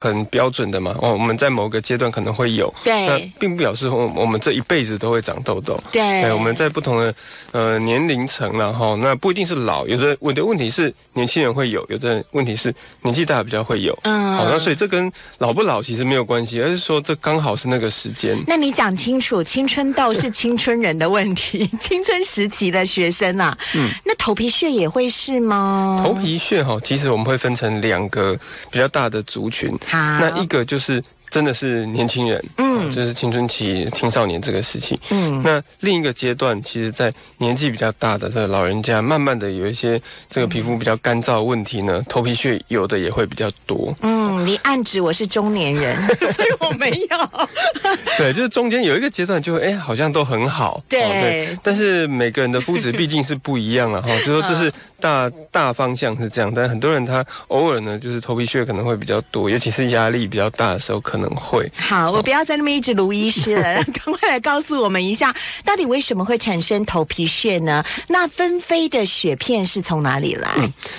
很标准的嘛。哦，我们在某个阶段可能会有，对那并不表示我我们这一辈子都会长痘痘。对对，我们在不同的呃年龄层然后那不一定是老，有的我的问题是年轻人会有，有的问题是年纪大比较会有。嗯好，那所以这跟老不老其实没有关系，而是说这刚好是那个时间。那你讲清楚，青春痘是青春人的问题，青春时期的学生啊，嗯，那头皮屑也会是吗？头皮屑哈，其实我们会分成两个比较大的族群。那一个就是真的是年轻人，嗯，就是青春期青少年这个时期。嗯那另一个阶段，其实，在年纪比较大的这个老人家，慢慢的有一些这个皮肤比较干燥问题呢，头皮屑有的也会比较多。嗯，你暗指我是中年人，所以我没有。对，就是中间有一个阶段就会，哎，好像都很好。对哦但是每个人的肤质毕竟是不一样了哈，就说这是大大方向是这样，但很多人他偶尔呢，就是头皮屑可能会比较多，尤其是压力比较大的时候可能会。好，我不要再那么一直卢医师了，赶快来告诉我们一下，到底为什么会产生头皮屑呢？那纷飞的雪片是从哪里来？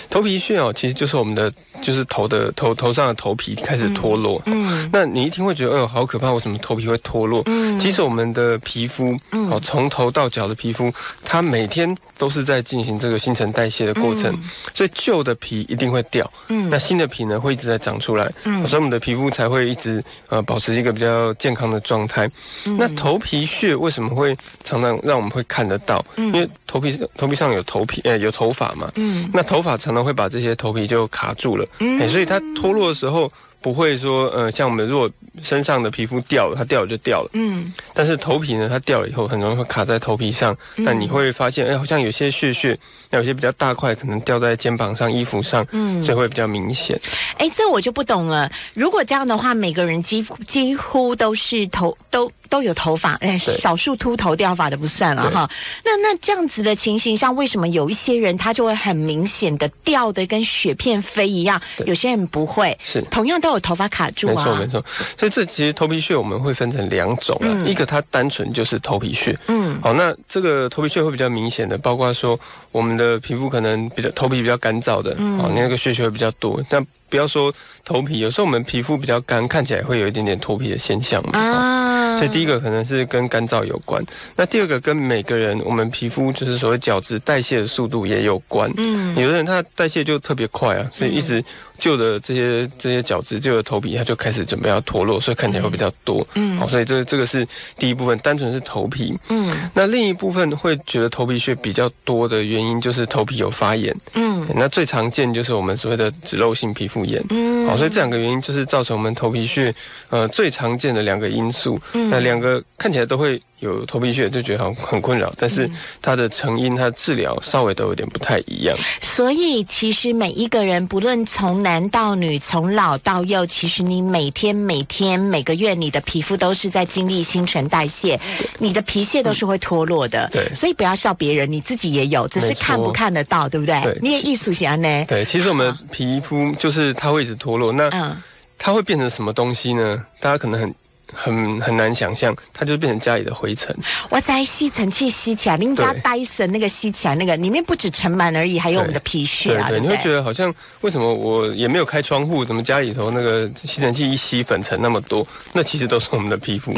头皮屑哦，其实就是我们的就是头的头头上的头皮开始脱落。嗯那你一听会觉得，哎呦，好可怕！为什么头皮会脱落？嗯。其实我们的皮肤，哦，从头到脚的皮肤，它每天都是在进行这个新陈代谢的过程，所以旧的皮一定会掉，嗯。那新的皮呢会一直在长出来，嗯。所以我们的皮肤才会一直呃保持一个比较健康的状态。嗯。那头皮屑为什么会常常让我们会看得到？因为头皮头皮上有头皮，呃，有头发嘛，嗯。那头发常常会把这些头皮就卡住了，嗯哎所以它脱落的时候不会说，呃，像我们如果身上的皮肤掉了，它掉了就掉了，嗯。但是头皮呢，它掉了以后很容易会卡在头皮上，那你会发现，哎，好像有些屑屑，那有些比较大块，可能掉在肩膀上、衣服上，嗯。所以会比较明显。哎，这我就不懂了。如果这样的话，每个人几乎几乎都是头都都有头发，哎，少数秃头掉发的不算了哈。那那这样子的情形下，为什么有一些人他就会很明显的掉的跟雪片飞一样，有些人不会，是。同样都有头发卡住啊。没错，没错。所以这其实头皮屑我们会分成两种啊，一个它单纯就是头皮屑，嗯好，那这个头皮屑会比较明显的，包括说我们的皮肤可能比较头皮比较干燥的，嗯哦，那个屑屑会比较多。但不要说头皮，有时候我们皮肤比较干，看起来会有一点点脱皮的现象嘛。哦啊，所以第一个可能是跟干燥有关，那第二个跟每个人我们皮肤就是所谓角质代谢的速度也有关。嗯有的人他代谢就特别快啊，所以一直旧的这些这些角质、旧的头皮，它就开始准备要脱落，所以看起来会比较多。嗯好，所以这这个是第一部分，单纯是头皮。嗯那另一部分会觉得头皮屑比较多的原因，就是头皮有发炎。嗯那最常见就是我们所谓的脂漏性皮肤炎。嗯好，所以这两个原因就是造成我们头皮屑呃最常见的两个因素。嗯那两个看起来都会有头皮屑，就觉得很很困扰，但是嗯它的成因、它的治疗稍微都有点不太一样。所以其实每一个人，不论从男到女，从老到幼，其实你每天、每天、每个月，你的皮肤都是在经历新陈代谢，你的皮屑都是会脱落的。对所以不要笑别人，你自己也有，只是看不看得到，对不对？对你也艺术家呢？对，其实我们皮肤就是它会一直脱落，那嗯，它会变成什么东西呢？大家可能很。很很难想象，它就变成家里的灰尘。我在吸尘器吸起来，您家对戴森那个吸起来那个，里面不止尘螨而已，还有我们的皮屑啊，对对，不对？你会觉得好像为什么我也没有开窗户，怎么家里头那个吸尘器一吸粉尘那么多？那其实都是我们的皮肤。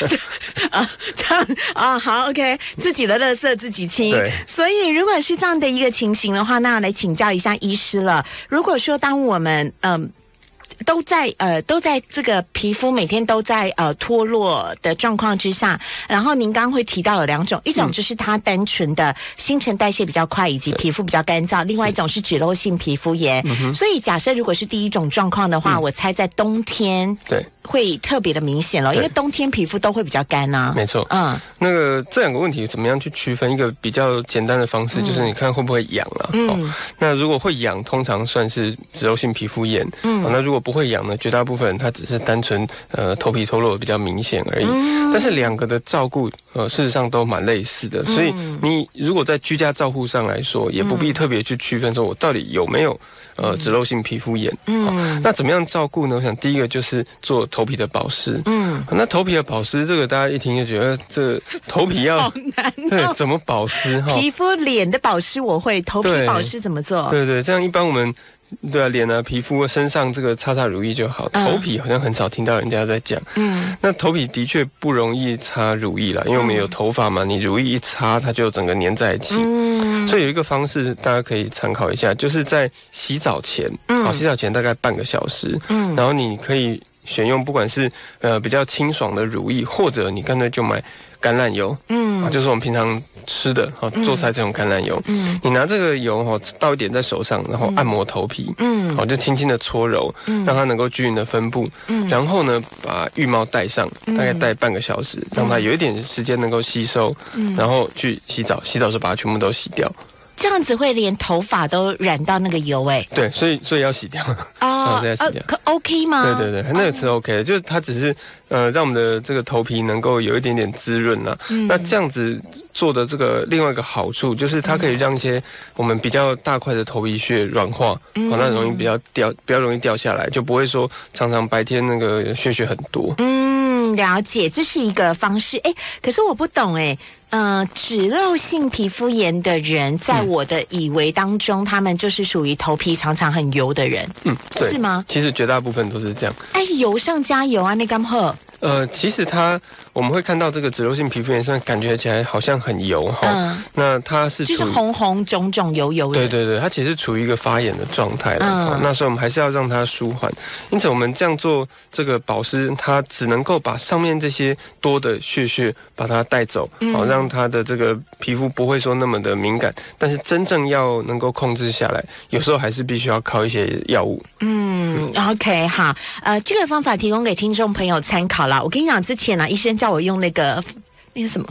啊，这样啊，好，OK，自己的垃圾自己清。对所以如果是这样的一个情形的话，那来请教一下医师了。如果说当我们嗯。都在呃都在这个皮肤每天都在呃脱落的状况之下，然后您刚刚会提到有两种，一种就是它单纯的新陈代谢比较快，以及皮肤比较干燥；，另外一种是脂漏性皮肤炎。所以假设如果是第一种状况的话，我猜在冬天对，会特别的明显了，因为冬天皮肤都会比较干啊、没错。嗯那个这两个问题怎么样去区分？一个比较简单的方式就是你看会不会痒了、嗯哦。那如果会痒，通常算是脂漏性皮肤炎。嗯哦那如果不会痒呢，绝大部分人他只是单纯呃头皮脱落比较明显而已。嗯但是两个的照顾呃事实上都蛮类似的，所以嗯你如果在居家照护上来说，也不必特别去区分说我到底有没有呃脂漏性皮肤炎。嗯那怎么样照顾呢？我想第一个就是做头皮的保湿。嗯，那头皮的保湿，这个大家一听就觉得这头皮要 好难。怎么保湿哈？皮肤脸的保湿我会，头皮保湿怎么做？对对，这样一般我们对啊，脸啊、皮肤、身上这个擦擦乳液就好。嗯头皮好像很少听到人家在讲。嗯那头皮的确不容易擦乳液啦，因为我们有头发嘛，你乳液一擦，它就整个粘在一起。嗯所以有一个方式，大家可以参考一下，就是在洗澡前，嗯好，洗澡前大概半个小时，嗯然后你可以选用不管是呃比较清爽的乳液，或者你干脆就买橄榄油，啊，嗯就是我们平常吃的，好做菜这种橄榄油，嗯。你拿这个油哈倒一点在手上，然后按摩头皮，嗯。好就轻轻的搓揉，嗯。让它能够均匀的分布，嗯。然后呢把浴帽戴上，大概戴半个小时，让它有一点时间能够吸收，嗯。然后去洗澡，洗澡时候把它全部都洗掉。这样子会连头发都染到那个油哎、对，所以所以要洗掉。哦 这样洗掉可 OK 吗？对对对，那个是 OK 的，就是它只是呃让我们的这个头皮能够有一点点滋润啊。嗯那这样子做的这个另外一个好处就是它可以让一些我们比较大块的头皮屑软化，嗯哦，那容易比较掉，比较容易掉下来，就不会说常常白天那个屑屑很多。嗯，了解，这是一个方式。哎，可是我不懂哎。呃，脂漏性皮肤炎的人，在嗯我的以为当中，他们就是属于头皮常常很油的人，嗯，对，是吗？其实绝大部分都是这样。哎，油上加油啊，那干喝，呃，其实它我们会看到这个脂漏性皮肤炎上感觉起来好像很油哈，嗯，那它是就是红红肿肿油油的。对对对，它其实处于一个发炎的状态了、嗯哦那所以我们还是要让它舒缓。因此，我们这样做这个保湿，它只能够把上面这些多的屑屑把它带走，嗯好、让它的这个皮肤不会说那么的敏感。但是真正要能够控制下来，有时候还是必须要靠一些药物。嗯，OK，好，呃，这个方法提供给听众朋友参考啦。我跟你讲，之前呢、医生叫我用那个那个什么，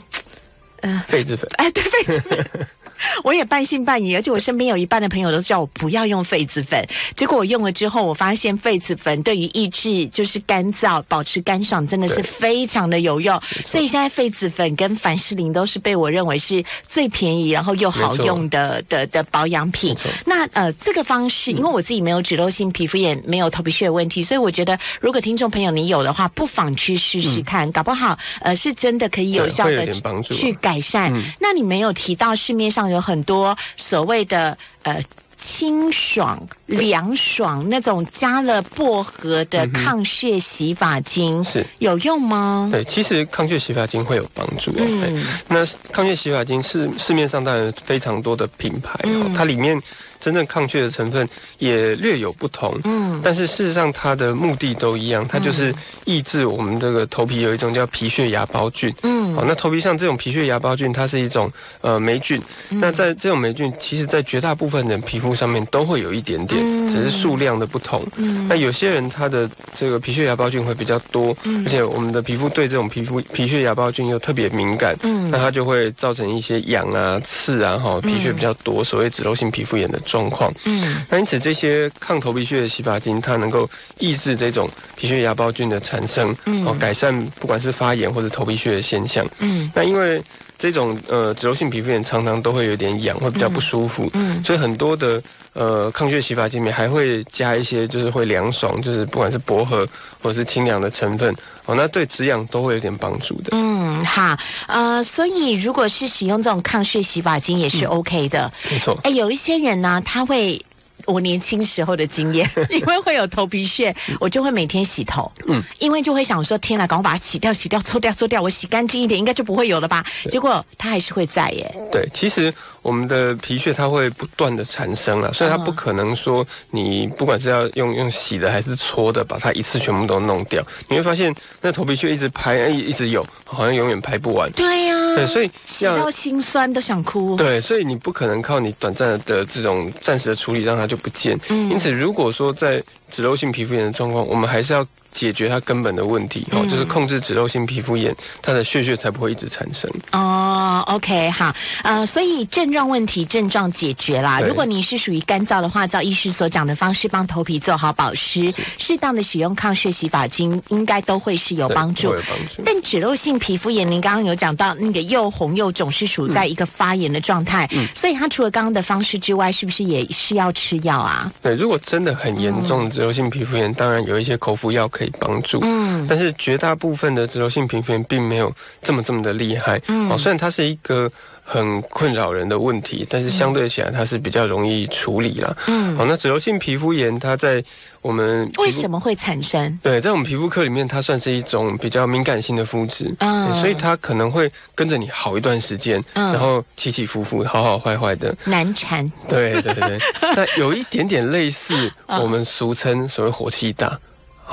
痱子粉，哎，对痱子粉，我也半信半疑，而且我身边有一半的朋友都叫我不要用痱子粉。结果我用了之后，我发现痱子粉对于抑制就是干燥、保持干爽，真的是非常的有用。所以现在痱子粉跟凡士林都是被我认为是最便宜，然后又好用的的的保养品。那呃，这个方式，因为我自己没有脂漏性皮肤炎，没有头皮屑问题，所以我觉得如果听众朋友你有的话，不妨去试试看，搞不好呃是真的可以有效的去改善。那你没有提到市面上有很多所谓的呃。清爽、凉爽那种加了薄荷的抗屑洗发精，是有用吗？对，其实抗屑洗发精会有帮助哦。嗯那抗屑洗发精是市面上当然非常多的品牌哦，嗯它里面真正抗屑的成分也略有不同，嗯。但是事实上它的目的都一样，它就是抑制我们这个头皮有一种叫皮屑芽孢菌。嗯。好，那头皮上这种皮屑芽孢菌，它是一种呃霉菌。嗯。那在这种霉菌，其实在绝大部分人皮肤上面都会有一点点，嗯。只是数量的不同。嗯。那有些人他的这个皮屑芽孢菌会比较多，嗯。而且我们的皮肤对这种皮肤皮屑芽孢菌又特别敏感，嗯。那它就会造成一些痒啊、刺啊，哈，皮屑比较多，所谓脂漏性皮肤炎的状况。嗯。那因此，这些抗头皮屑的洗发精，它能够抑制这种皮屑芽孢菌的产生，嗯。哦，改善不管是发炎或者头皮屑的现象。嗯。那因为这种呃脂溢性皮肤炎常常都会有点痒，会比较不舒服，嗯。所以很多的呃抗屑洗发精里面还会加一些就是会凉爽，就是不管是薄荷或者是清凉的成分，哦，那对止痒都会有点帮助的。嗯，好，呃，所以如果是使用这种抗屑洗发精也是 OK 的。没错，哎、有一些人呢，他会。我年轻时候的经验，因为会有头皮屑，我就会每天洗头。嗯，因为就会想说，天哪，赶快把它洗掉、洗掉、搓掉、搓掉，我洗干净一点，应该就不会有了吧？结果它还是会在耶。对，其实我们的皮屑它会不断的产生了，所以它不可能说你不管是要用用洗的还是搓的，把它一次全部都弄掉。你会发现那头皮屑一直排，哎，一直有，好像永远排不完。对呀、对，所以洗到心酸都想哭。对，所以你不可能靠你短暂的这种暂时的处理让它就不见。嗯因此，如果说在脂漏性皮肤炎的状况，我们还是要解决它根本的问题，哦，嗯就是控制脂漏性皮肤炎，它的血血才不会一直产生。哦，OK，好，呃，所以症状问题症状解决啦。如果你是属于干燥的话，照医师所讲的方式帮头皮做好保湿，适当的使用抗屑洗发精，应该都会是有帮助帮助。但脂漏性皮肤炎，您刚刚有讲到那个又红又肿是属在一个发炎的状态，嗯所以它除了刚刚的方式之外，是不是也是要吃药啊？对，如果真的很严重的脂漏性皮肤炎，当然有一些口服药可以帮助。嗯，但是绝大部分的脂漏性皮肤炎并没有这么这么的厉害。嗯，哦，虽然它是一个很困扰人的问题，但是相对起来它是比较容易处理啦。嗯，好，那脂漏性皮肤炎它在我们为什么会产生？对，在我们皮肤科里面，它算是一种比较敏感性的肤质，嗯，所以它可能会跟着你好一段时间，嗯，然后起起伏伏，好好坏坏的，难缠。对对对，那有一点点类似我们俗称所谓火气大。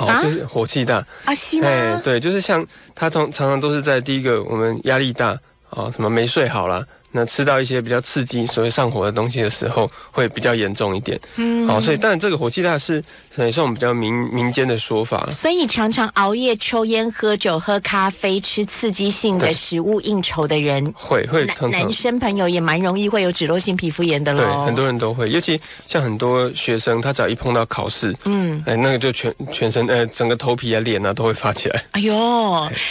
好，就是火气大啊，是吗？哎，对，就是像他通常常都是在第一个，我们压力大啊，什么没睡好啦。那吃到一些比较刺激、所谓上火的东西的时候，会比较严重一点。嗯，好，所以当然这个火气大是也是我们比较民民间的说法。所以常常熬夜、抽烟、喝酒、喝咖啡、吃刺激性的食物、应酬的人，会会男生朋友也蛮容易会有脂漏性皮肤炎的喽。对，很多人都会，尤其像很多学生，他只要一碰到考试，嗯，哎，那个就全全身呃整个头皮啊、脸啊都会发起来。哎呦，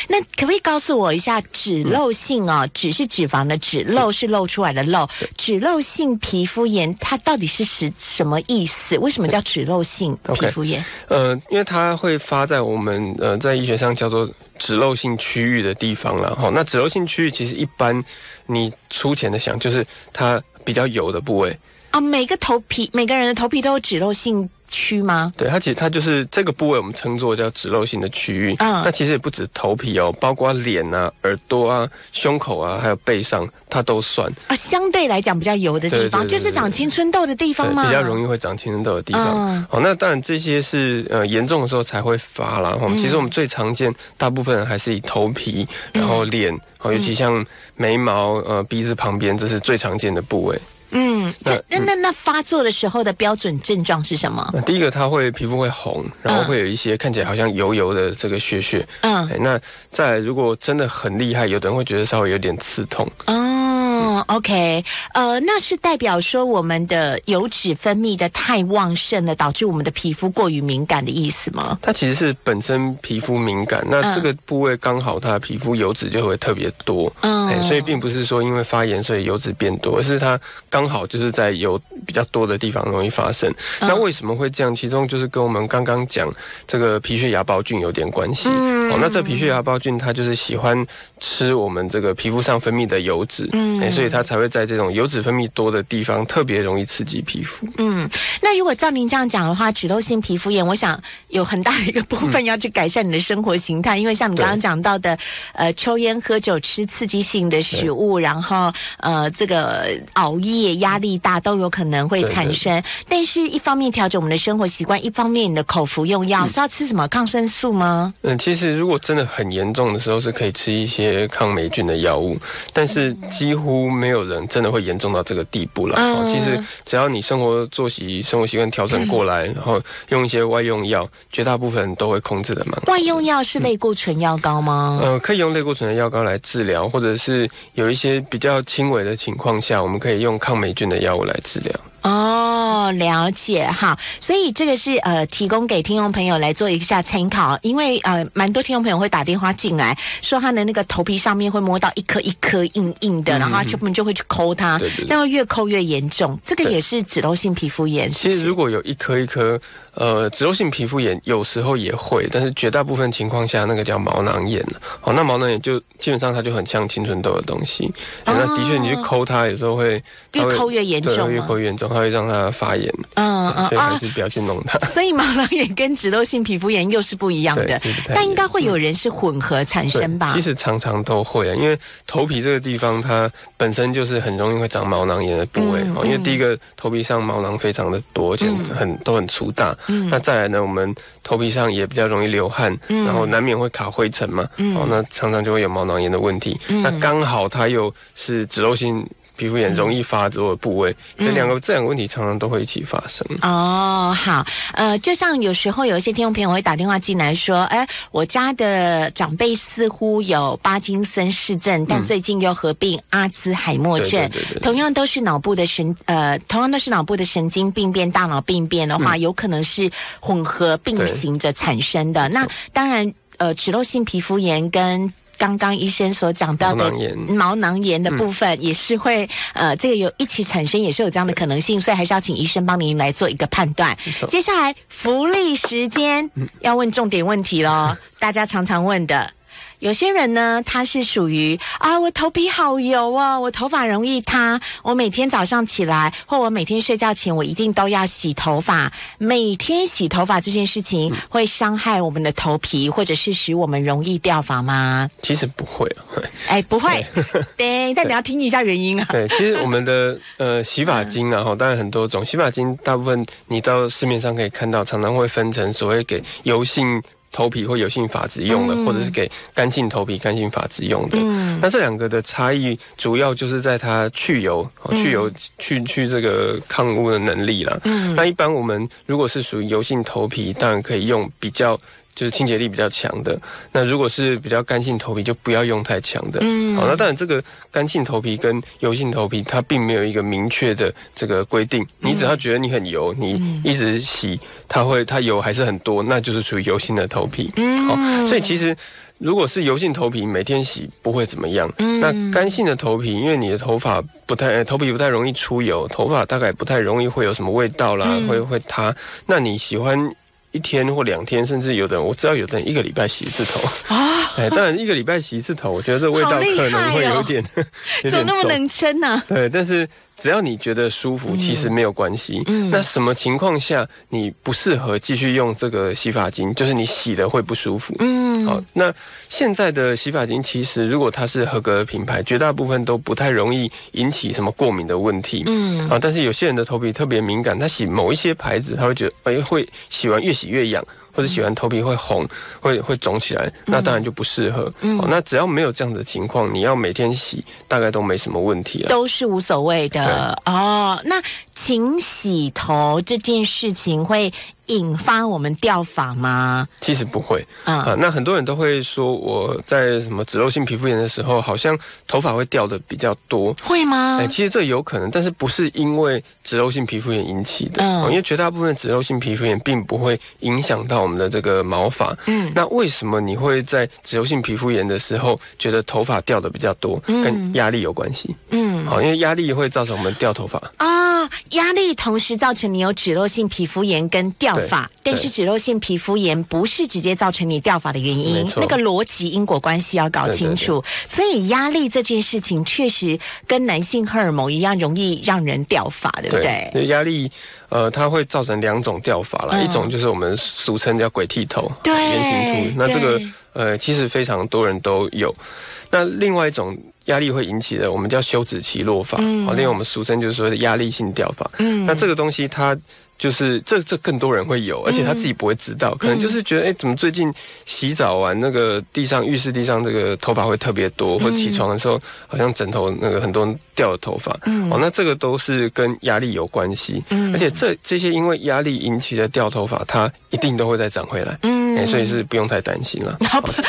那可不可以告诉我一下脂漏性啊？脂是脂肪的脂漏。是漏出来的漏，脂漏性皮肤炎，它到底是什什么意思？为什么叫脂漏性皮肤炎？呃，因为它会发在我们呃在医学上叫做脂漏性区域的地方了哈。那脂漏性区域其实一般你粗浅的想，就是它比较油的部位啊。每个头皮每个人的头皮都有脂漏性。区吗？对，它其实它就是这个部位，我们称作叫脂漏性的区域。嗯，那其实也不止头皮哦，包括脸啊、耳朵啊、胸口啊，还有背上，它都算啊。相对来讲比较油的地方，就是长青春痘的地方吗？比较容易会长青春痘的地方。嗯、好，那当然这些是呃严重的时候才会发啦。其实我们最常见，大部分人还是以头皮，然后脸，尤其像眉毛、呃鼻子旁边，这是最常见的部位。嗯，那那那那发作的时候的标准症状是什么？第一个，它会皮肤会红，然后会有一些看起来好像油油的这个血血。嗯，那再如果真的很厉害，有的人会觉得稍微有点刺痛。哦，OK，呃，那是代表说我们的油脂分泌的太旺盛了，导致我们的皮肤过于敏感的意思吗？它其实是本身皮肤敏感，那这个部位刚好它的皮肤油脂就会特别多。嗯，所以并不是说因为发炎所以油脂变多，而是它刚。刚好就是在有比较多的地方容易发生。那为什么会这样？其中就是跟我们刚刚讲这个皮屑芽孢菌有点关系。哦，那这皮屑芽孢菌它就是喜欢吃我们这个皮肤上分泌的油脂，嗯，所以它才会在这种油脂分泌多的地方特别容易刺激皮肤。嗯，那如果照您这样讲的话，脂漏性皮肤炎，我想有很大的一个部分要去改善你的生活形态，因为像你刚刚讲到的，呃，抽烟、喝酒、吃刺激性的食物，然后呃，这个熬夜。压力大都有可能会产生，但是一方面调整我们的生活习惯，一方面你的口服用药是要吃什么抗生素吗？嗯，其实如果真的很严重的时候，是可以吃一些抗霉菌的药物，但是几乎没有人真的会严重到这个地步了。其实只要你生活作息、生活习惯调整过来，然后用一些外用药，绝大部分都会控制的蛮。外用药是类固醇药膏吗？呃，可以用类固醇的药膏来治疗，或者是有一些比较轻微的情况下，我们可以用抗。霉菌的药物来治疗。哦，了解哈，所以这个是呃提供给听众朋友来做一下参考，因为呃蛮多听众朋友会打电话进来，说他的那个头皮上面会摸到一颗一颗硬硬的，然后他就就会去抠它，然后越抠越严重，这个也是脂漏性皮肤炎。其实如果有一颗一颗，呃，脂漏性皮肤炎有时候也会，但是绝大部分情况下那个叫毛囊炎了。哦，那毛囊炎就基本上它就很像青春痘的东西，那的确你去抠它，有时候会越抠越严重，越抠越严重。它会让它发炎，嗯嗯，所以还是不要去弄它。所以毛囊炎跟脂漏性皮肤炎又是不一样的，但应该会有人是混合产生吧？其实常常都会啊，因为头皮这个地方它本身就是很容易会长毛囊炎的部位哦。因为第一个头皮上毛囊非常的多，而且很都很粗大。那再来呢，我们头皮上也比较容易流汗，然后难免会卡灰尘嘛。哦，那常常就会有毛囊炎的问题。那刚好它又是脂漏性。皮肤炎容易发作的部位，这两个这两个问题常常都会一起发生。哦，好，呃，就像有时候有一些听众朋友会打电话进来说，哎，我家的长辈似乎有巴金森氏症，但最近又合并阿兹海默症，同样都是脑部的神，呃，同样都是脑部的神经病变、大脑病变的话，有可能是混合并行着产生的。那当然，呃，脂漏性皮肤炎跟刚刚医生所讲到的毛囊炎的部分，也是会呃，这个有一起产生，也是有这样的可能性，所以还是要请医生帮您来做一个判断。接下来福利时间要问重点问题喽，大家常常问的。有些人呢，他是属于啊，我头皮好油哦，我头发容易塌，我每天早上起来或我每天睡觉前，我一定都要洗头发。每天洗头发这件事情会伤害我们的头皮，或者是使我们容易掉发吗？其实不会，哎，不会。对，但你要听一下原因啊。对，其实我们的呃洗发精啊，哈，当然很多种洗发精，大部分你到市面上可以看到，常常会分成所谓给油性。头皮或油性发质用的，或者是给干性头皮、干性发质用的。那这两个的差异，主要就是在它去油、去油、去去这个抗污的能力了。那一般我们如果是属于油性头皮，当然可以用比较。就是清洁力比较强的，那如果是比较干性头皮，就不要用太强的。嗯，好，那当然这个干性头皮跟油性头皮，它并没有一个明确的这个规定。你只要觉得你很油，你一直洗，它会它油还是很多，那就是属于油性的头皮。嗯，好，所以其实如果是油性头皮，每天洗不会怎么样。嗯，那干性的头皮，因为你的头发不太头皮不太容易出油，头发大概不太容易会有什么味道啦，会会塌。那你喜欢？一天或两天，甚至有的人我知道，有的人一个礼拜洗一次头啊。哎，当然一个礼拜洗一次头，我觉得这味道可能会有点，怎么那么能撑呢？对，但是。只要你觉得舒服，其实没有关系。嗯那什么情况下你不适合继续用这个洗发精？就是你洗了会不舒服。嗯，好，那现在的洗发精其实如果它是合格的品牌，绝大部分都不太容易引起什么过敏的问题。嗯，啊，但是有些人的头皮特别敏感，他洗某一些牌子，他会觉得哎，会洗完越洗越痒。或者喜欢头皮会红，会会肿起来，那当然就不适合。嗯，那只要没有这样的情况，你要每天洗，大概都没什么问题了，都是无所谓的哦。那勤洗头这件事情会。引发我们掉发吗？其实不会啊。那很多人都会说，我在什么脂漏性皮肤炎的时候，好像头发会掉的比较多，会吗？哎，其实这有可能，但是不是因为脂漏性皮肤炎引起的？嗯，因为绝大部分脂漏性皮肤炎并不会影响到我们的这个毛发。嗯，那为什么你会在脂漏性皮肤炎的时候觉得头发掉的比较多？跟压力有关系。嗯，好，因为压力会造成我们掉头发啊，压力同时造成你有脂漏性皮肤炎跟掉。发，但是脂漏性皮肤炎不是直接造成你掉发的原因，那个逻辑因果关系要搞清楚。所以压力这件事情确实跟男性荷尔蒙一样，容易让人掉发，对不对？压力，呃，它会造成两种掉发啦，一种就是我们俗称叫鬼剃头，对，圆形秃。那这个，呃，其实非常多人都有。那另外一种压力会引起的，我们叫休止期落发，好，另外我们俗称就是说的压力性掉发。嗯，那这个东西它。就是这这更多人会有，而且他自己不会知道，可能就是觉得哎，怎么最近洗澡完那个地上浴室地上这个头发会特别多，或起床的时候好像枕头那个很多掉的头发，哦，那这个都是跟压力有关系，而且这这些因为压力引起的掉头发，它一定都会再长回来，嗯，所以是不用太担心了，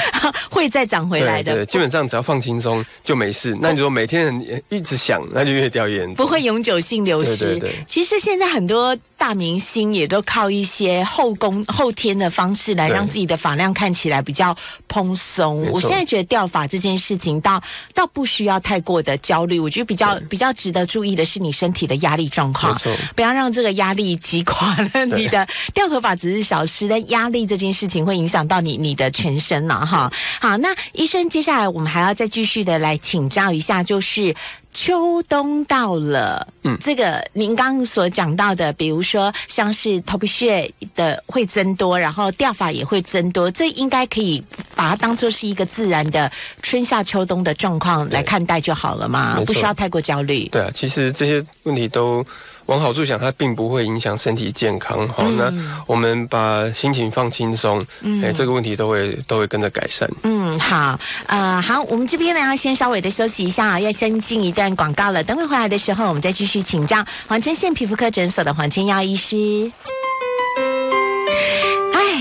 会再长回来的，对，基本上只要放轻松就没事。那你说每天一直想，那就越掉越严重，不会永久性流失。对对对，其实现在很多。大明星也都靠一些后宫后天的方式来让自己的发量看起来比较蓬松。我现在觉得掉发这件事情倒倒不需要太过的焦虑。我觉得比较比较值得注意的是你身体的压力状况，不要让这个压力击垮了你的掉头发只是小事，但压力这件事情会影响到你你的全身了哈。好，那医生接下来我们还要再继续的来请教一下，就是。秋冬到了，嗯，这个您刚刚所讲到的，比如说像是头皮屑的会增多，然后掉发也会增多，这应该可以把它当做是一个自然的春夏秋冬的状况来看待就好了嘛，不需要太过焦虑。对啊，其实这些问题都。往好处想，它并不会影响身体健康。好，那我们把心情放轻松，哎，这个问题都会都会跟着改善。嗯，好，呃，好，我们这边呢要先稍微的休息一下，要先进一段广告了。等会回来的时候，我们再继续请教黄春县皮肤科诊所的黄千耀医师。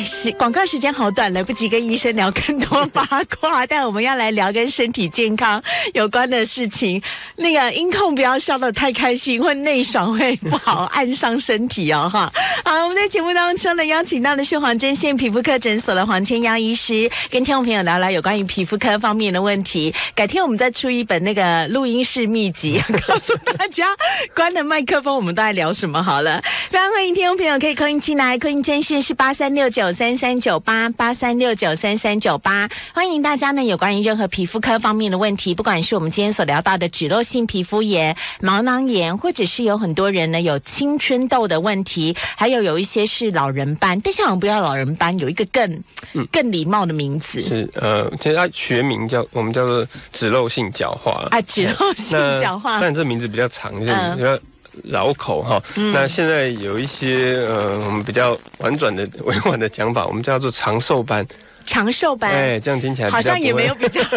是广告时间好短，来不及跟医生聊更多八卦，但我们要来聊跟身体健康有关的事情。那个音控不要笑得太开心，会内爽会不好，暗伤身体哦哈。好，我们在节目当中呢邀请到的是黄针线皮肤科诊所的黄千央医师，跟听众朋友聊聊有关于皮肤科方面的问题。改天我们再出一本那个录音室秘籍，告诉大家关了麦克风我们都在聊什么好了。非常欢迎听众朋友可以扣音进来，扣音专线是八三六九。三三九八八三六九三三九八，欢迎大家呢有关于任何皮肤科方面的问题，不管是我们今天所聊到的脂漏性皮肤炎、毛囊炎，或者是有很多人呢有青春痘的问题，还有有一些是老人斑，但是好像不要老人斑，有一个更更礼貌的名字是呃，其实它学名叫我们叫做脂漏性角化。啊，脂漏性角化，但这名字比较长，就比较。绕口哈，那现在有一些呃，我们比较婉转的、委婉的讲法，我们叫做长寿班。长寿班，哎，这样听起来好像也没有比较。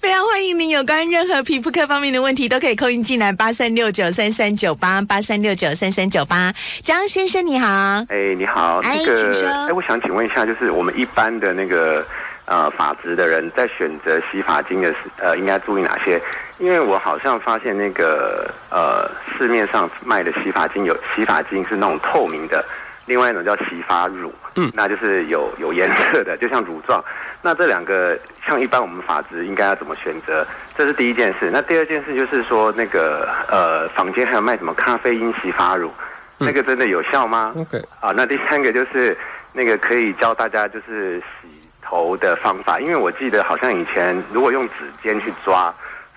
非常欢迎您有关任何皮肤科方面的问题，都可以扣音进来八三六九三三九八八三六九三三九八。张先生你好，哎，你好，哎，请说。哎，我想请问一下，就是我们一般的那个呃发质的人，在选择洗发精的时，呃，应该注意哪些？因为我好像发现那个呃市面上卖的洗发精有洗发精是那种透明的，另外一种叫洗发乳，嗯，那就是有有颜色的，就像乳状。那这两个像一般我们发质应该要怎么选择？这是第一件事。那第二件事就是说那个呃坊间还有卖什么咖啡因洗发乳，那个真的有效吗？OK 啊，那第三个就是那个可以教大家就是洗头的方法，因为我记得好像以前如果用指尖去抓。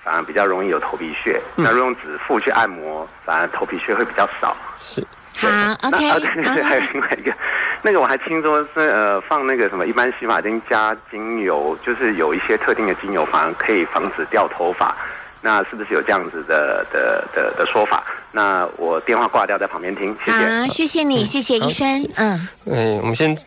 反而比较容易有头皮屑，那如果用指腹去按摩，反而头皮屑会比较少。是，好，OK。啊，对对，还有另外一个，那个我还听说是呃放那个什么一般洗发精加精油，就是有一些特定的精油，反而可以防止掉头发。那是不是有这样子的的的的说法？那我电话挂掉，在旁边听，谢谢。好，谢谢你，谢谢医生。嗯，嗯，我们先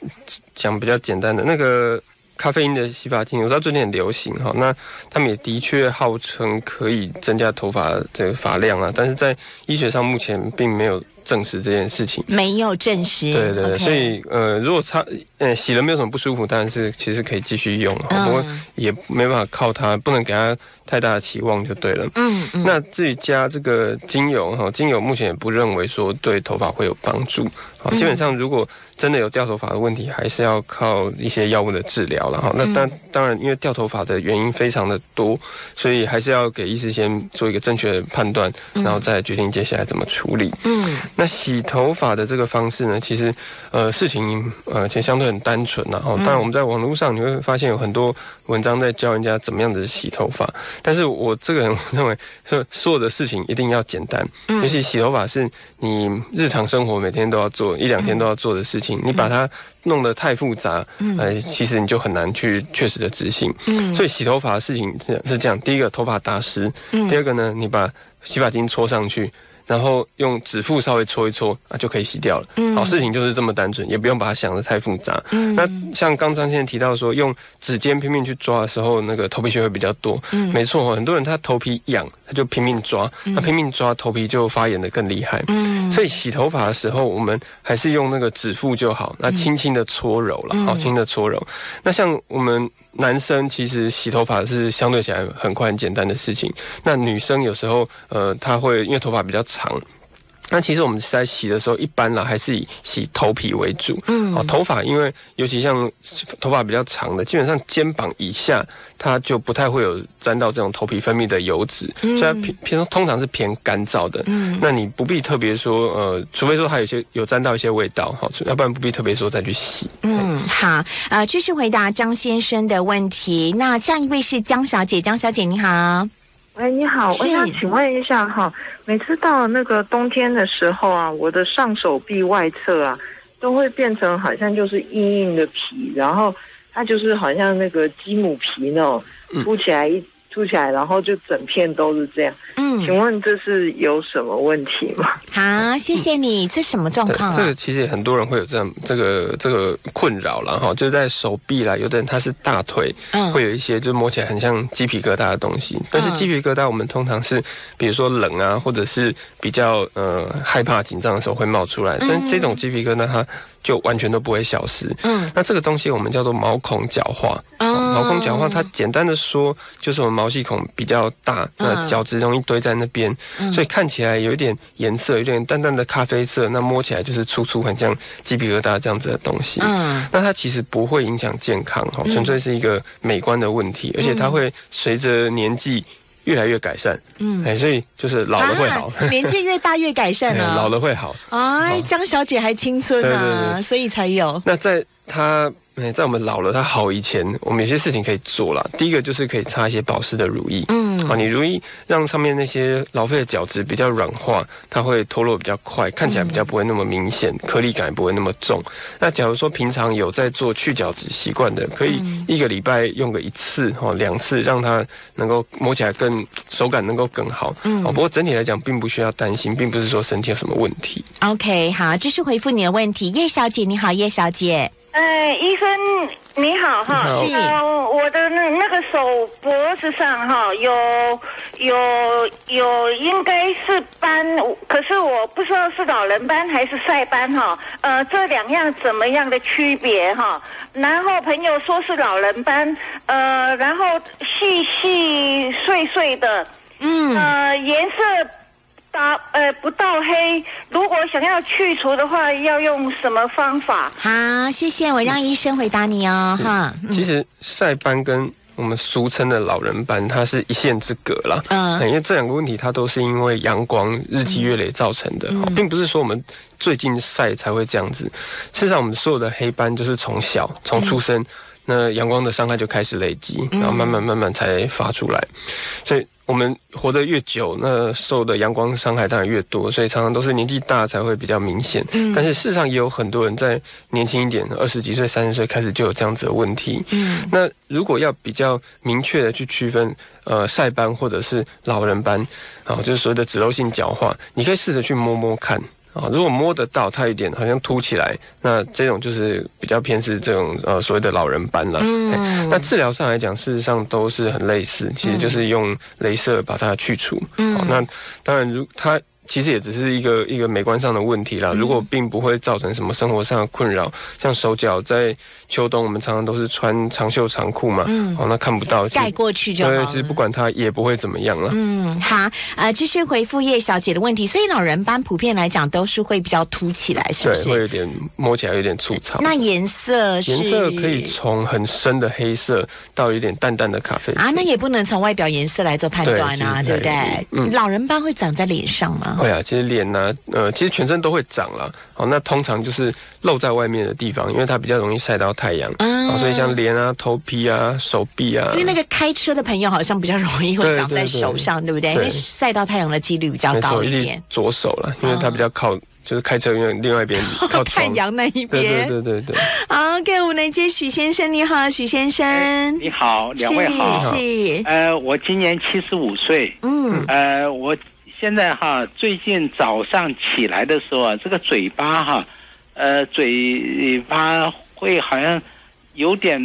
讲比较简单的那个。咖啡因的洗发精，我知道最近很流行哈，那他们也的确号称可以增加头发的发量啊，但是在医学上目前并没有证实这件事情，没有证实。对对，所以呃，如果擦呃洗了没有什么不舒服，当然是其实可以继续用，不过也没办法靠它，不能给它太大的期望就对了。嗯嗯。那至于加这个精油哈，精油目前也不认为说对头发会有帮助。好，基本上如果真的有掉头发的问题，还是要靠一些药物的治疗了哈。那当当然，因为掉头发的原因非常的多，所以还是要给医师先做一个正确的判断，然后再决定接下来怎么处理。嗯，那洗头发的这个方式呢，其实呃事情呃其实相对很单纯然后当然我们在网络上你会发现有很多文章在教人家怎么样子洗头发，但是我这个人认为说所有的事情一定要简单，尤其洗头发是你日常生活每天都要做一两天都要做的事情。你把它弄得太复杂，呃，其实你就很难去确实的执行。嗯所以洗头发的事情是是这样：第一个，头发打湿；第二个呢，你把洗发精搓上去。然后用指腹稍微搓一搓啊，就可以洗掉了。嗯好，事情就是这么单纯，也不用把它想的太复杂。嗯那像刚张先生提到说，用指尖拼命去抓的时候，那个头皮屑会比较多。嗯，没错，很多人他头皮痒，他就拼命抓，他拼命抓，头皮就发炎的更厉害。嗯，所以洗头发的时候，我们还是用那个指腹就好，那轻轻的搓揉了，好，轻的搓揉。那像我们。男生其实洗头发是相对起来很快很简单的事情，那女生有时候呃，她会因为头发比较长。那其实我们在洗的时候，一般啦还是以洗头皮为主。嗯，好，头发因为尤其像头发比较长的，基本上肩膀以下它就不太会有沾到这种头皮分泌的油脂，所以它偏偏通常是偏干燥的。嗯，那你不必特别说，呃，除非说它有些有沾到一些味道，好，要不然不必特别说再去洗。嗯，好，呃，继续回答张先生的问题。那下一位是江小姐，江小姐你好。喂，你好，我想请问一下哈，每次到那个冬天的时候啊，我的上手臂外侧啊，都会变成好像就是硬硬的皮，然后它就是好像那个鸡母皮那种凸起来一。凸起来，然后就整片都是这样。嗯，请问这是有什么问题吗？好，谢谢你。这什么状况？这个其实很多人会有这样这个这个困扰了哈，就是在手臂啦，有的人他是大腿，会有一些就摸起来很像鸡皮疙瘩的东西。但是鸡皮疙瘩我们通常是比如说冷啊，或者是比较呃害怕紧张的时候会冒出来。但这种鸡皮疙瘩它。就完全都不会消失。嗯，那这个东西我们叫做毛孔角化。哦，毛孔角化，它简单的说就是我们毛细孔比较大，那角质容易堆在那边，所以看起来有一点颜色，有点淡淡的咖啡色，那摸起来就是粗粗很像鸡皮疙瘩这样子的东西。嗯，那它其实不会影响健康哈，纯粹是一个美观的问题，而且它会随着年纪。越来越改善。嗯，哎，所以就是老了会好，年纪越大越改善呢。老了会好。哎，江小姐还青春啊，所以才有。那在她。在我们老了，它好以前，我们有些事情可以做了。第一个就是可以擦一些保湿的乳液，嗯，啊，你乳液让上面那些老废的角质比较软化，它会脱落比较快，看起来比较不会那么明显，颗粒感也不会那么重。那假如说平常有在做去角质习惯的，可以一个礼拜用个一次哦，两次，让它能够摸起来更手感能够更好。嗯，哦，不过整体来讲，并不需要担心，并不是说身体有什么问题。OK，好，这是回复你的问题，叶小姐，你好，叶小姐。哎，医生你好哈，是，我的那那个手脖子上哈有有有应该是斑，可是我不知道是老人斑还是晒斑哈，呃，这两样怎么样的区别哈？然后朋友说是老人斑，呃，然后细细碎碎的，嗯，呃，颜色。打呃不到黑，如果想要去除的话，要用什么方法？好，谢谢，我让医生回答你哦。哈，其实晒斑跟我们俗称的老人斑，它是一线之隔啦。嗯，因为这两个问题，它都是因为阳光日积月累造成的，并不是说我们最近晒才会这样子。事实上，我们所有的黑斑就是从小从出生，那阳光的伤害就开始累积，然后慢慢慢慢才发出来，所以。我们活得越久，那受的阳光伤害当然越多，所以常常都是年纪大才会比较明显。嗯，但是事实上也有很多人在年轻一点，二十几岁、三十岁开始就有这样子的问题。嗯，那如果要比较明确的去区分，呃，晒斑或者是老人斑，啊，就是所谓的脂漏性角化，你可以试着去摸摸看。啊，如果摸得到它一点好像凸起来，那这种就是比较偏是这种呃所谓的老人斑了。嗯，那治疗上来讲，事实上都是很类似，其实就是用镭射把它去除。嗯，那当然如它。其实也只是一个一个美观上的问题啦。如果并不会造成什么生活上的困扰，像手脚在秋冬，我们常常都是穿长袖长裤嘛，哦，那看不到盖过去就好。对，其实不管它也不会怎么样了。嗯，好，呃，这是回复叶小姐的问题。所以老人斑普遍来讲都是会比较凸起来，是不是？会有点摸起来有点粗糙。那颜色颜色可以从很深的黑色到有点淡淡的咖啡会啊，其实脸啊，呃，其实全身都会长了。好，那通常就是露在外面的地方，因为它比较容易晒到太阳。嗯，所以像脸啊、头皮啊、手臂啊。因为那个开车的朋友好像比较容易会长在手上，对不对？因为晒到太阳的几率比较高一点。左手了，因为它比较靠，就是开车因为另外一边 靠太阳那一边。对对对对。好，给我们来接许先生，你好，许先生。你好，两位好。是。呃，我今年七十五岁。嗯。呃，我。现在哈，最近早上起来的时候啊，这个嘴巴哈，呃，嘴巴会好像有点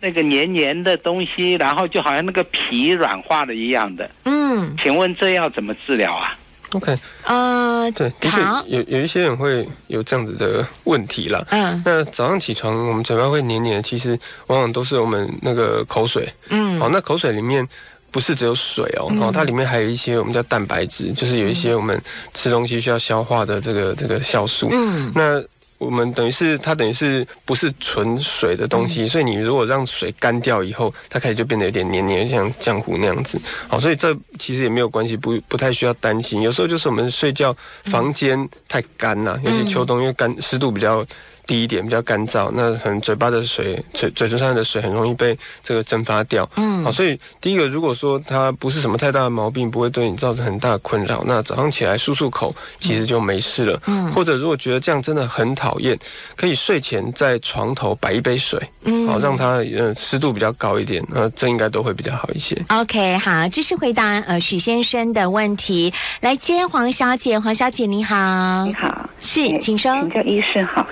那个黏黏的东西，然后就好像那个皮软化了一样的。嗯，请问这要怎么治疗啊？OK，呃，对，的确有有一些人会有这样子的问题啦。嗯，那早上起床，我们嘴巴会黏黏，其实往往都是我们那个口水。嗯，好，那口水里面。不是只有水哦，哦，它里面还有一些我们叫蛋白质，就是有一些我们吃东西需要消化的这个这个酵素。嗯，那我们等于是它等于是不是纯水的东西，所以你如果让水干掉以后，它开始就变得有点黏黏，像浆糊那样子。好，所以这其实也没有关系，不不太需要担心。有时候就是我们睡觉房间太干了，尤其秋冬因为干湿度比较。低一点比较干燥，那可能嘴巴的水、嘴嘴唇上的水很容易被这个蒸发掉。嗯，好，所以第一个，如果说它不是什么太大的毛病，不会对你造成很大的困扰，那早上起来漱漱口，其实就没事了。嗯，或者如果觉得这样真的很讨厌，可以睡前在床头摆一杯水，嗯，好，让它呃湿度比较高一点，那这应该都会比较好一些。OK，好，这是回答呃许先生的问题。来接黄小姐，黄小姐你好，你好，是，请说，请教医生好。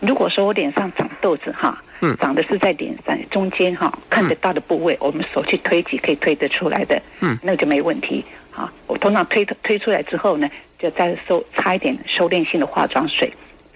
如果说我脸上长痘子哈，嗯，长的是在脸上中间哈，看得到的部位，我们手去推挤可以推得出来的，嗯，那就没问题。啊，我通常推推出来之后呢，就再收擦一点收敛性的化妆水，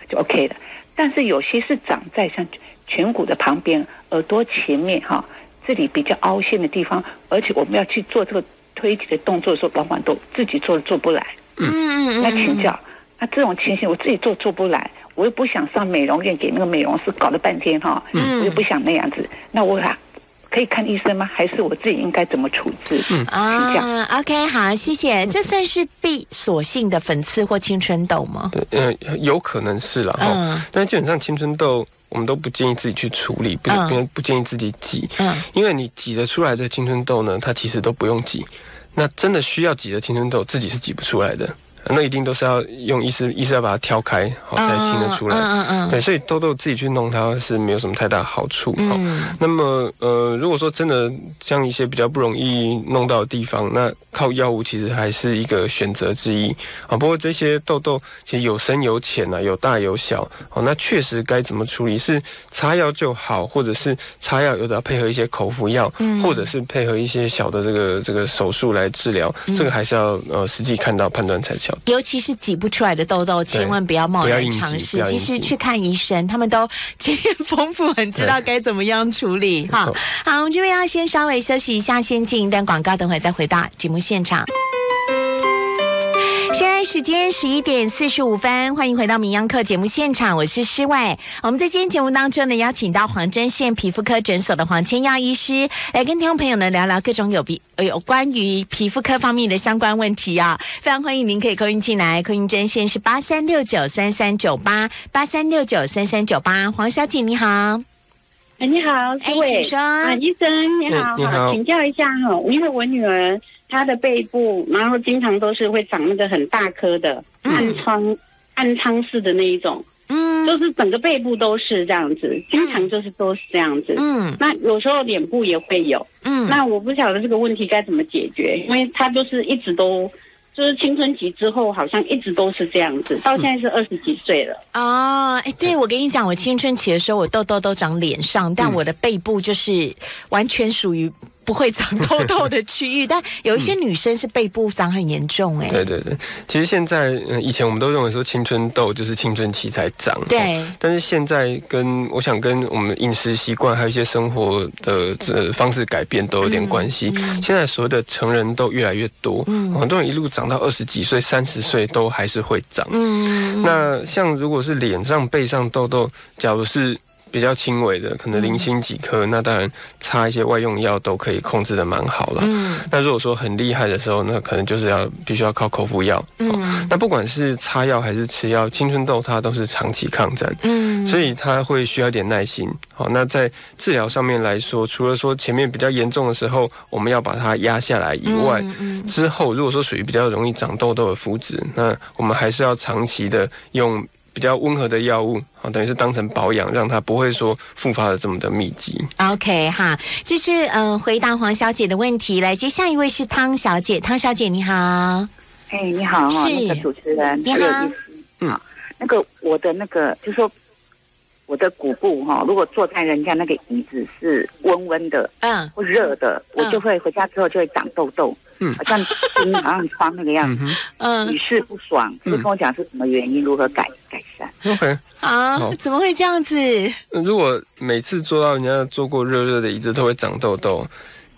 就 OK 了。但是有些是长在像颧骨的旁边、耳朵前面哈，这里比较凹陷的地方，而且我们要去做这个推挤的动作的时候，往往都自己做做不来。嗯嗯嗯。那请教，那这种情形我自己做做不来。我又不想上美容院给那个美容师搞了半天哈，我又不想那样子。那我可以看医生吗？还是我自己应该怎么处置？嗯啊，OK，好，谢谢。这算是闭锁性的粉刺或青春痘吗？对，呃，有可能是了哈。但是基本上青春痘，我们都不建议自己去处理，不不不建议自己挤。嗯，因为你挤得出来的青春痘呢，它其实都不用挤。那真的需要挤的青春痘，自己是挤不出来的。那一定都是要用医师，医师要把它挑开，好才清得出来。嗯嗯嗯。对，所以痘痘自己去弄它是没有什么太大好处。嗯。那么呃，如果说真的像一些比较不容易弄到的地方，那靠药物其实还是一个选择之一啊。不过这些痘痘其实有深有浅啊，有大有小。哦，那确实该怎么处理？是擦药就好，或者是擦药有的要配合一些口服药，或者是配合一些小的这个这个手术来治疗。这个还是要呃实际看到判断才巧。尤其是挤不出来的痘痘，千万不要贸然尝试。其实去看医生，他们都经验丰富，很知道该怎么样处理。哈，好，我们这边要先稍微休息一下，先进一段广告，等会再回到节目现场。时间十一点四十五分，欢迎回到《名央课》节目现场，我是施伟。我们在今天节目当中呢，邀请到黄针县皮肤科诊所的黄千耀医师来跟听众朋友呢聊聊各种有皮有关于皮肤科方面的相关问题啊。非常欢迎您可以扣音进来，扣音针线是八三六九三三九八八三六九三三九八。黄小姐你好，哎你好，哎请说啊，医生你好，好请教一下哈，因为我女儿。他的背部，然后经常都是会长那个很大颗的暗疮、暗疮式的那一种，嗯，就是整个背部都是这样子，经常就是都是这样子，嗯，那有时候脸部也会有，嗯，那我不晓得这个问题该怎么解决，因为他就是一直都，就是青春期之后好像一直都是这样子，到现在是二十几岁了。哦，哎，对，我跟你讲，我青春期的时候我痘痘都长脸上，但我的背部就是完全属于。不会长痘痘的区域，但有一些女生是背部长很严重哎。对对对，其实现在以前我们都认为说青春痘就是青春期才长，对。但是现在跟我想跟我们饮食习惯还有一些生活的这方式改变都有点关系。现在所有的成人痘越来越多，很多人一路长到二十几岁、三十岁都还是会长。嗯。那像如果是脸上、背上痘痘，假如是。比较轻微的，可能零星几颗，那当然擦一些外用药都可以控制的蛮好了。嗯，那如果说很厉害的时候，那可能就是要必须要靠口服药。嗯，那不管是擦药还是吃药，青春痘它都是长期抗战。嗯，所以它会需要点耐心。好，那在治疗上面来说，除了说前面比较严重的时候，我们要把它压下来以外，之后如果说属于比较容易长痘痘的肤质，那我们还是要长期的用。比较温和的药物啊，等于是当成保养，让它不会说复发的这么的密集。OK 哈，这是嗯回答黄小姐的问题。来接下一位是汤小姐，汤小姐你好。哎，你好，那个主持人，你好。嗯，那个我的那个，就说我的骨部哈，如果坐在人家那个椅子是温温的，嗯，或热的，我就会回家之后就会长痘痘。嗯，好像冰好像疮那个样子，嗯，屡试不爽，就跟我讲是什么原因，如何改改善？OK，啊，怎么会这样子？如果每次坐到人家坐过热热的椅子都会长痘痘。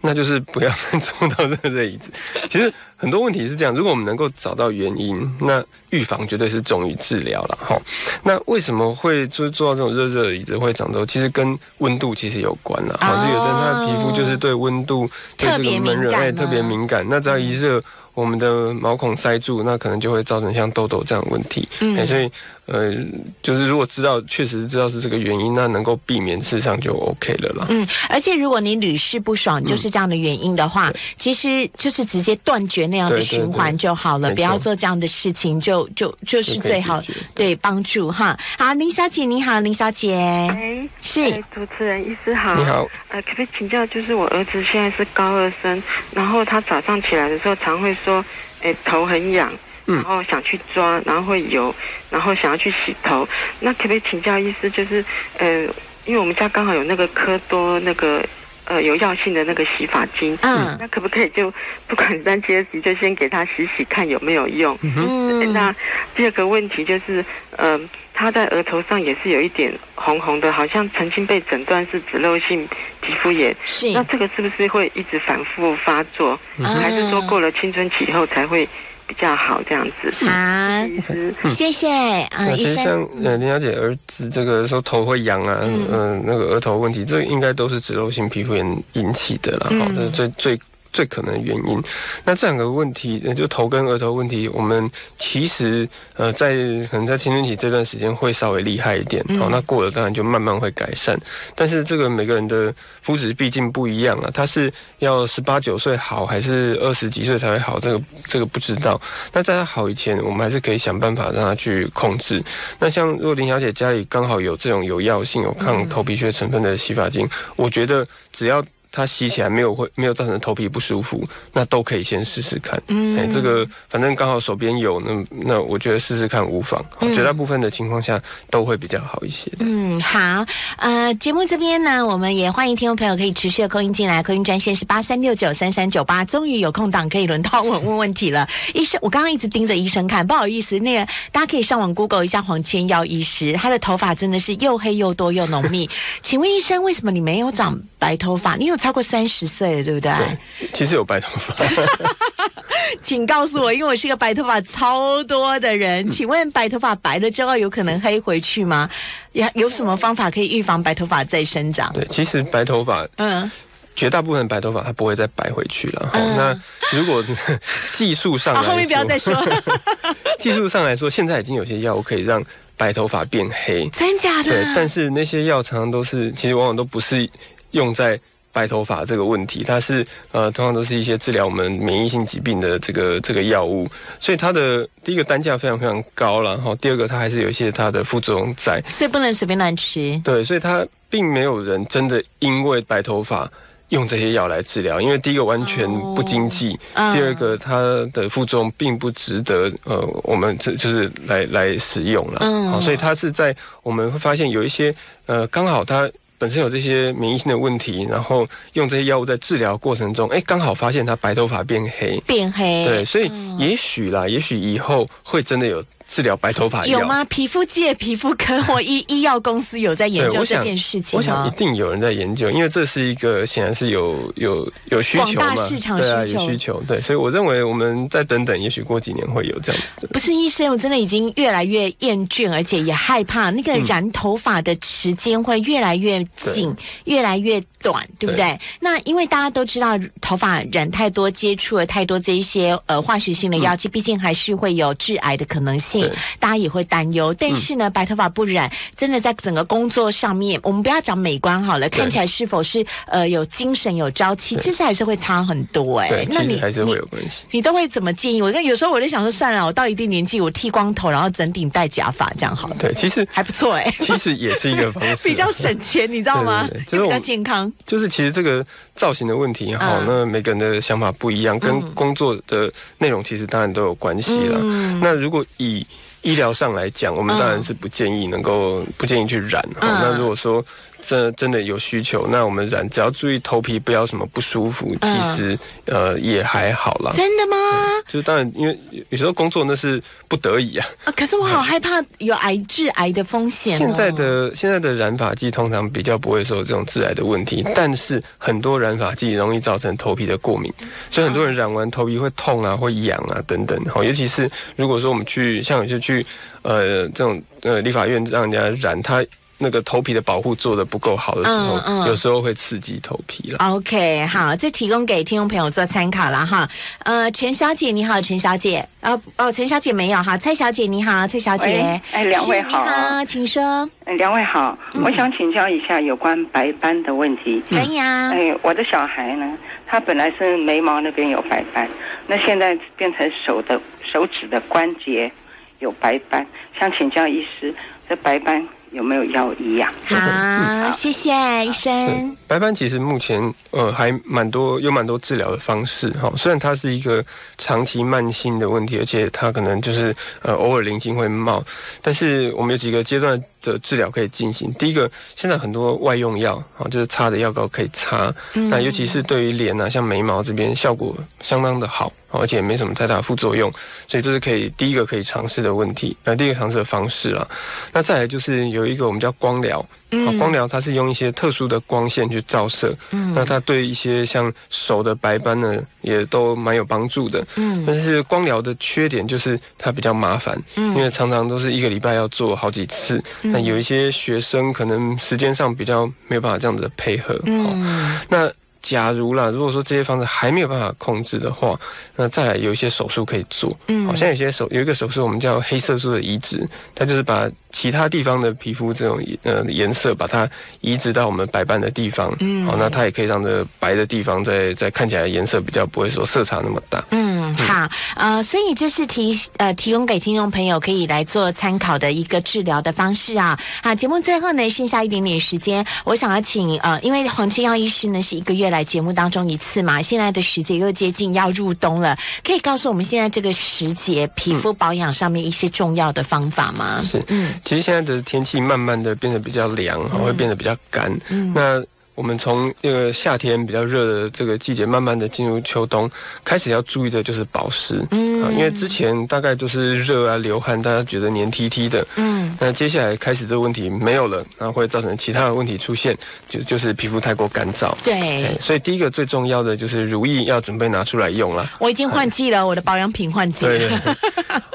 那就是不要 再坐到这个椅子。其实很多问题是这样，如果我们能够找到原因，那预防绝对是重于治疗了。哈，那为什么会就坐到这种热热的椅子会长痘？其实跟温度其实有关了。好，就有的人他的皮肤就是对温度对这个闷热哎特别敏感。那只要一热，我们的毛孔塞住，那可能就会造成像痘痘这样的问题。嗯，所以。呃，就是如果知道确实知道是这个原因，那能够避免，事实上就 OK 了啦。嗯，而且如果你屡试不爽，就是这样的原因的话，其实就是直接断绝那样的循环就好了，不要做这样的事情，就就就是最好对帮助哈。好，林小姐你好，林小姐，哎，是主持人医师好，你好，呃，可不可以请教，就是我儿子现在是高二生，然后他早上起来的时候常会说，哎，头很痒。然后想去抓，然后会油，然后想要去洗头，那可不可以请教医师？就是，呃，因为我们家刚好有那个科多那个，呃，有药性的那个洗发精，嗯，那可不可以就不管三七二就先给他洗洗看有没有用？嗯，那第二个问题就是，嗯，他在额头上也是有一点红红的，好像曾经被诊断是脂漏性皮肤炎，是，那这个是不是会一直反复发作？还是说过了青春期以后才会？比较好这样子。好，谢谢啊，医生。像呃林小姐儿子这个说头会痒啊，嗯，那个额头问题，这应该都是脂漏性皮肤炎引起的了。好，这是最最。最可能的原因，那这两个问题，就头跟额头问题，我们其实呃，在可能在青春期这段时间会稍微厉害一点，好，那过了当然就慢慢会改善。但是这个每个人的肤质毕竟不一样啊，他是要十八九岁好，还是二十几岁才会好？这个这个不知道。那在他好以前，我们还是可以想办法让他去控制。那像如果林小姐家里刚好有这种有药性、有抗头皮屑成分的洗发精，我觉得只要。它洗起来没有会没有造成头皮不舒服，那都可以先试试看。嗯，哎，这个反正刚好手边有，那那我觉得试试看无妨。绝大部分的情况下都会比较好一些。嗯，好，呃，节目这边呢，我们也欢迎听众朋友可以持续的扣音进来，扣音专线是八三六九三三九八。终于有空档可以轮到我问问题了。医生，我刚刚一直盯着医生看，不好意思，那个大家可以上网 Google 一下黄千耀医师，他的头发真的是又黑又多又浓密。请问医生，为什么你没有长白头发？你有？超过三十岁了，对不对？对，其实有白头发。请告诉我，因为我是一个白头发超多的人。请问白头发白了之后有可能黑回去吗？有有什么方法可以预防白头发再生长？对，其实白头发，嗯，绝大部分白头发它不会再白回去了。那如果 技术上来，后面不要再说。技术上来说，现在已经有些药物可以让白头发变黑，真假的？对，但是那些药常常都是，其实往往都不是。用在白头发这个问题，它是呃，通常都是一些治疗我们免疫性疾病的这个这个药物，所以它的第一个单价非常非常高了，然后第二个它还是有一些它的副作用在，所以不能随便乱吃。对，所以它并没有人真的因为白头发用这些药来治疗，因为第一个完全不经济，第二个它的副作用并不值得呃，我们这就是来来使用了，嗯，所以它是在我们会发现有一些呃，刚好它。本身有这些免疫性的问题，然后用这些药物在治疗过程中，哎，刚好发现他白头发变黑，变黑，对，所以也许啦，也许以后会真的有。治疗白头发有吗？皮肤界、皮肤科或医医药公司有在研究这件事情我想一定有人在研究，因为这是一个显然是有有有需求嘛，对啊，有需求。对，所以我认为我们再等等，也许过几年会有这样子的。不是医生，我真的已经越来越厌倦，而且也害怕那个染头发的时间会越来越紧，越来越短，对不对？那因为大家都知道，头发染太多，接触了太多这一些呃化学性的药剂，毕竟还是会有致癌的可能性。大家也会担忧，但是呢，白头发不染，真的在整个工作上面，我们不要讲美观好了，看起来是否是呃有精神、有朝气，其实还是会差很多哎。那你还是会有关系。你都会怎么建议我？那有时候我就想说，算了，我到一定年纪，我剃光头，然后整顶戴假发，这样好了。对，其实还不错哎。其实也是一个方式，比较省钱，你知道吗？就比较健康。就是其实这个造型的问题好，那每个人的想法不一样，跟工作的内容其实当然都有关系了。那如果以医疗上来讲，我们当然是不建议能够不建议去染。那如果说这真的有需求，那我们染只要注意头皮不要什么不舒服，其实呃也还好啦。真的吗？就是当然，因为有时候工作那是不得已啊。啊，可是我好害怕有癌致癌的风险。现在的现在的染发剂通常比较不会受这种致癌的问题，但是很多染发剂容易造成头皮的过敏，所以很多人染完头皮会痛啊，会痒啊等等。好，尤其是如果说我们去像有些去呃这种呃理发院让人家染他。那个头皮的保护做的不够好的时候，有时候会刺激头皮了。OK，好，这提供给听众朋友做参考了哈。呃，陈小姐你好，陈小姐。哦哦，陈小姐没有哈。蔡小姐你好，蔡小姐。哎，两位好。请说。两位好，我想请教一下有关白斑的问题。可以啊。哎，我的小孩呢，他本来是眉毛那边有白斑，那现在变成手的手指的关节有白斑，想请教医师，这白斑。有没有药医呀？好，谢谢医生。白斑其实目前呃还蛮多，有蛮多治疗的方式哈。虽然它是一个长期慢性的问题，而且它可能就是呃偶尔零星会冒，但是我们有几个阶段的治疗可以进行。第一个，现在很多外用药啊，就是擦的药膏可以擦，那尤其是对于脸啊，像眉毛这边效果相当的好。而且没什么太大副作用，所以这是可以第一个可以尝试的问题。那第一个尝试的方式啊，那再来就是有一个我们叫光疗。嗯，光疗它是用一些特殊的光线去照射，嗯，那它对一些像手的白斑呢，也都蛮有帮助的。嗯，但是光疗的缺点就是它比较麻烦，嗯，因为常常都是一个礼拜要做好几次，那有一些学生可能时间上比较没有办法这样子的配合。嗯，那。假如啦，如果说这些方子还没有办法控制的话，那再来有一些手术可以做。嗯，好像有些手有一个手术，我们叫黑色素的移植，它就是把其他地方的皮肤这种呃颜色，把它移植到我们白斑的地方。嗯，好，那它也可以让这白的地方在在看起来颜色比较不会说色差那么大。嗯，好，呃，所以这是提呃提供给听众朋友可以来做参考的一个治疗的方式啊。好，节目最后呢，剩下一点点时间，我想要请呃，因为黄清耀医师呢是一个月。来节目当中一次嘛，现在的时节又接近要入冬了，可以告诉我们现在这个时节皮肤保养上面一些重要的方法吗？是，嗯，其实现在的天气慢慢的变得比较凉，会变得比较干，嗯，那。我们从那个夏天比较热的这个季节，慢慢的进入秋冬，开始要注意的就是保湿。嗯，因为之前大概都是热啊、流汗，大家觉得黏 T T 的。嗯，那接下来开始这个问题没有了，然后会造成其他的问题出现，就就是皮肤太过干燥。对，所以第一个最重要的就是乳液要准备拿出来用了。我已经换季了，我的保养品换季。对，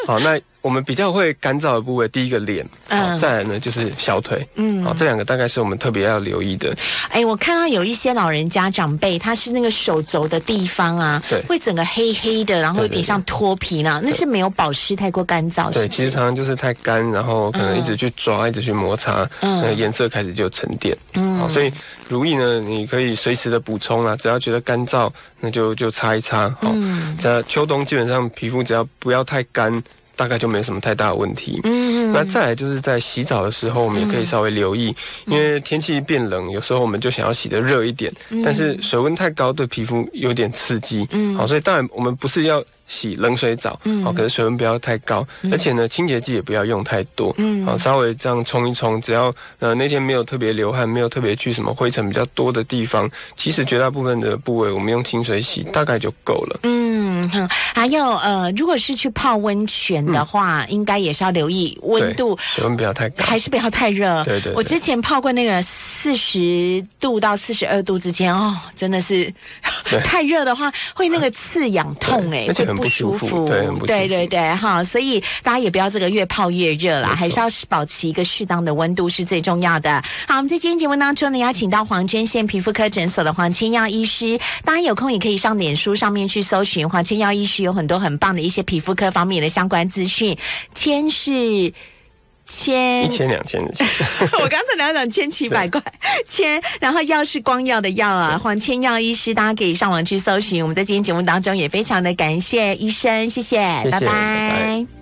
好那。我们比较会干燥的部位，第一个脸，嗯，再来呢就是小腿，嗯，好，这两个大概是我们特别要留意的。哎，我看到有一些老人家长辈，他是那个手肘的地方啊，对，会整个黑黑的，然后有点像脱皮呢，那是没有保湿，太过干燥。对，其实常常就是太干，然后可能一直去抓，一直去摩擦，嗯，颜色开始就沉淀，嗯，好，所以如意呢，你可以随时的补充啊，只要觉得干燥，那就就擦一擦，好，在秋冬基本上皮肤只要不要太干。大概就没什么太大的问题。嗯，那再来就是在洗澡的时候，我们也可以稍微留意，因为天气变冷，有时候我们就想要洗的热一点，但是水温太高对皮肤有点刺激。嗯，好，所以当然我们不是要。洗冷水澡，好，可是水温不要太高，而且呢，清洁剂也不要用太多，嗯，好，稍微这样冲一冲，只要呃那天没有特别流汗，没有特别去什么灰尘比较多的地方，其实绝大部分的部位我们用清水洗大概就够了。嗯，还有呃，如果是去泡温泉的话，应该也是要留意温度，水温不要太高，还是不要太热。对对，我之前泡过那个四十度到四十二度之间，哦，真的是 太热的话会那个刺痒痛哎，会。不舒服，对对对对，哈，所以大家也不要这个越泡越热啦，还是要保持一个适当的温度是最重要的。好，我们在今天节目当中呢，邀请到黄针县皮肤科诊所的黄千耀医师，大家有空也可以上脸书上面去搜寻黄千耀医师，有很多很棒的一些皮肤科方面的相关资讯。千是。千。一千两千的千，我刚才聊两千七百块千，然后药是光耀的药啊，黄千耀医师，大家可以上网去搜寻。我们在今天节目当中也非常的感谢医生，谢谢，拜拜。